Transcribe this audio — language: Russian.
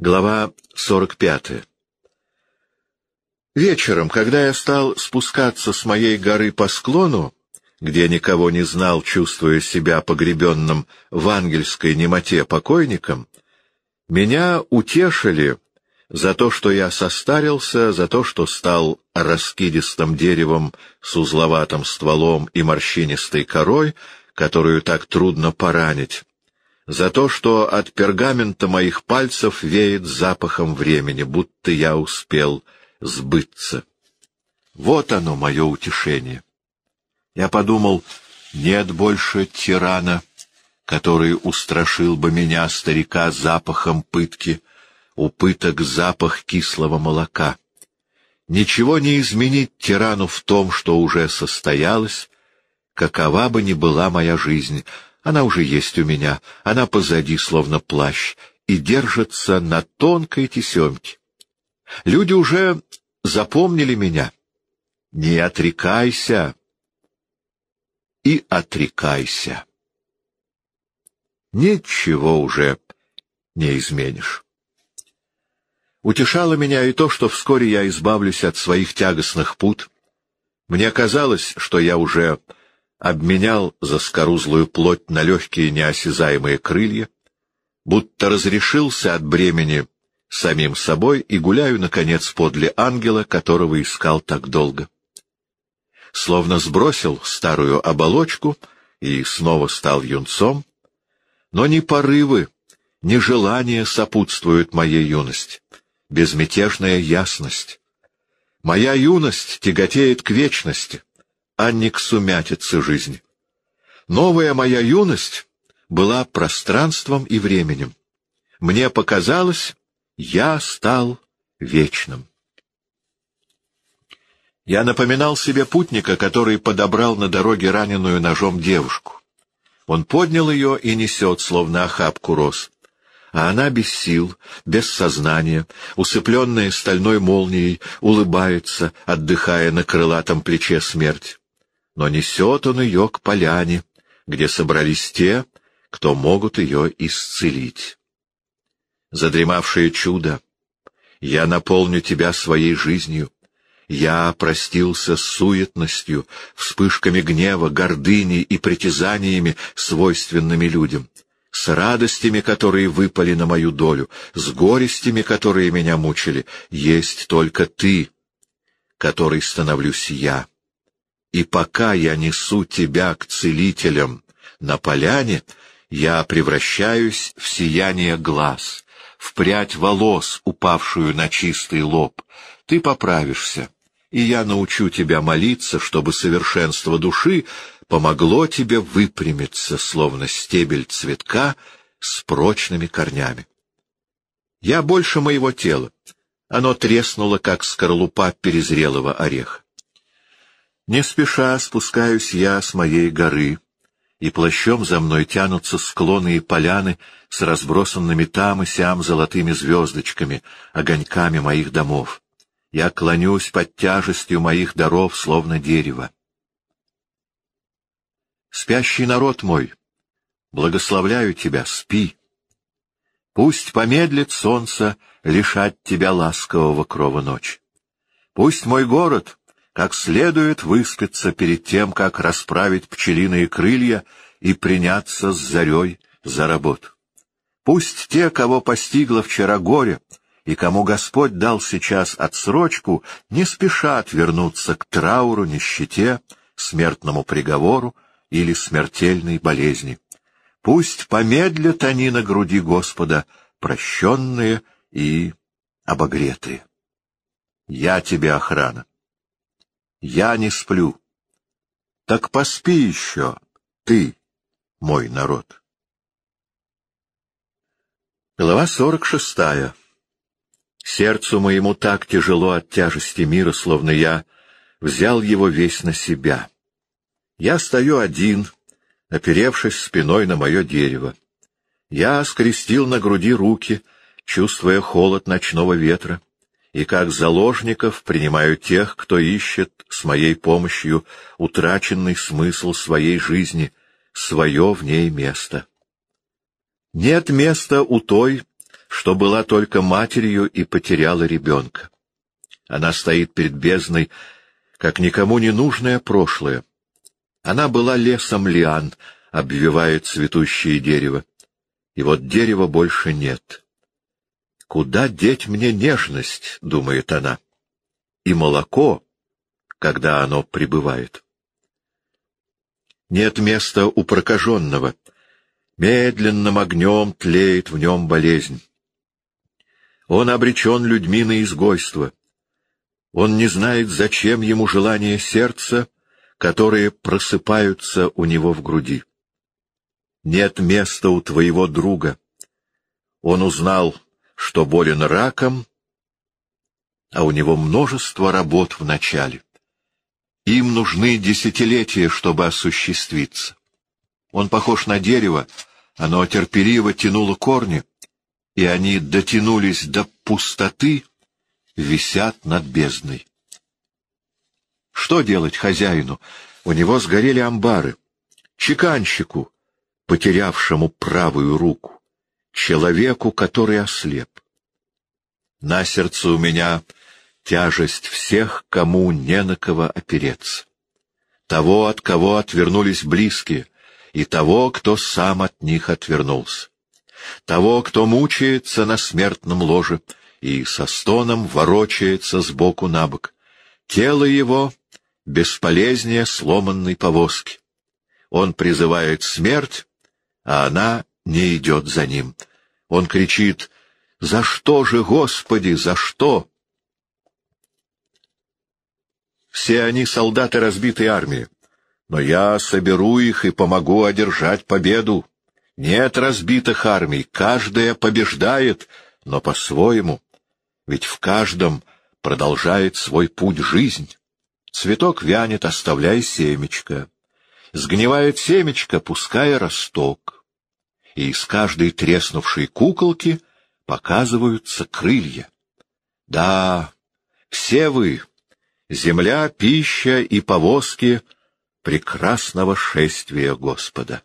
Глава 45 Вечером, когда я стал спускаться с моей горы по склону, где никого не знал, чувствуя себя погребенным в ангельской немоте покойником, меня утешили за то, что я состарился, за то, что стал раскидистым деревом с узловатым стволом и морщинистой корой, которую так трудно поранить, за то, что от пергамента моих пальцев веет запахом времени, будто я успел сбыться. Вот оно, мое утешение. Я подумал, нет больше тирана, который устрашил бы меня, старика, запахом пытки, у пыток запах кислого молока. Ничего не изменить тирану в том, что уже состоялось, какова бы ни была моя жизнь — она уже есть у меня, она позади, словно плащ, и держится на тонкой тесемке. Люди уже запомнили меня. Не отрекайся и отрекайся. Ничего уже не изменишь. Утешало меня и то, что вскоре я избавлюсь от своих тягостных пут. Мне казалось, что я уже обменял заскорузлую плоть на легкие неосязаемые крылья, будто разрешился от бремени самим собой и гуляю, наконец, подле ангела, которого искал так долго. Словно сбросил старую оболочку и снова стал юнцом, но ни порывы, ни желания сопутствуют моей юности, безмятежная ясность. Моя юность тяготеет к вечности, а не к сумятице жизни. Новая моя юность была пространством и временем. Мне показалось, я стал вечным. Я напоминал себе путника, который подобрал на дороге раненую ножом девушку. Он поднял ее и несет, словно охапку роз. А она без сил, без сознания, усыпленная стальной молнией, улыбается, отдыхая на крылатом плече смерть но несет он ее к поляне, где собрались те, кто могут ее исцелить. Задремавшее чудо, я наполню тебя своей жизнью, я простился с суетностью, вспышками гнева, гордыни и притязаниями, свойственными людям, с радостями, которые выпали на мою долю, с горестями, которые меня мучили. Есть только ты, который становлюсь я. И пока я несу тебя к целителям на поляне, я превращаюсь в сияние глаз, в прядь волос, упавшую на чистый лоб. Ты поправишься, и я научу тебя молиться, чтобы совершенство души помогло тебе выпрямиться, словно стебель цветка с прочными корнями. Я больше моего тела. Оно треснуло, как скорлупа перезрелого ореха. Не спеша спускаюсь я с моей горы, и плащом за мной тянутся склоны и поляны с разбросанными там и сям золотыми звездочками, огоньками моих домов. Я клонюсь под тяжестью моих даров, словно дерево. Спящий народ мой, благословляю тебя, спи. Пусть помедлит солнце лишать тебя ласкового крова ночь. Пусть мой город как следует выспаться перед тем, как расправить пчелиные крылья и приняться с зарей за работу. Пусть те, кого постигло вчера горе, и кому Господь дал сейчас отсрочку, не спешат вернуться к трауру, нищете, смертному приговору или смертельной болезни. Пусть помедлят они на груди Господа, прощенные и обогретые. Я тебе охрана. Я не сплю. Так поспи еще, ты, мой народ. Глава сорок шестая. Сердцу моему так тяжело от тяжести мира, словно я взял его весь на себя. Я стою один, оперевшись спиной на мое дерево. Я скрестил на груди руки, чувствуя холод ночного ветра и как заложников принимаю тех, кто ищет с моей помощью утраченный смысл своей жизни, свое в ней место. Нет места у той, что была только матерью и потеряла ребенка. Она стоит перед бездной, как никому не нужное прошлое. Она была лесом лиан, обвивает цветущее дерево. И вот дерева больше нет. «Куда деть мне нежность?» — думает она. «И молоко, когда оно прибывает». Нет места у прокаженного. Медленным огнем тлеет в нем болезнь. Он обречен людьми на изгойство. Он не знает, зачем ему желание сердца, которые просыпаются у него в груди. Нет места у твоего друга. Он узнал, что болен раком, а у него множество работ в начале. Им нужны десятилетия, чтобы осуществиться. Он похож на дерево, оно терпеливо тянуло корни, и они дотянулись до пустоты, висят над бездной. Что делать хозяину? У него сгорели амбары. Чеканщику, потерявшему правую руку. Человеку, который ослеп. На сердце у меня тяжесть всех, кому не на кого опереться. Того, от кого отвернулись близкие, и того, кто сам от них отвернулся того, кто мучается на смертном ложе и со стоном ворочается сбоку на бок. Тело его бесполезнее сломанной повозки. Он призывает смерть, а она не идет за ним. Он кричит «За что же, Господи, за что?» Все они солдаты разбитой армии, но я соберу их и помогу одержать победу. Нет разбитых армий, каждая побеждает, но по-своему. Ведь в каждом продолжает свой путь жизнь. Цветок вянет, оставляя семечко. Сгнивает семечко, пуская росток. И из каждой треснувшей куколки показываются крылья. Да, все вы, земля, пища и повозки прекрасного шествия Господа.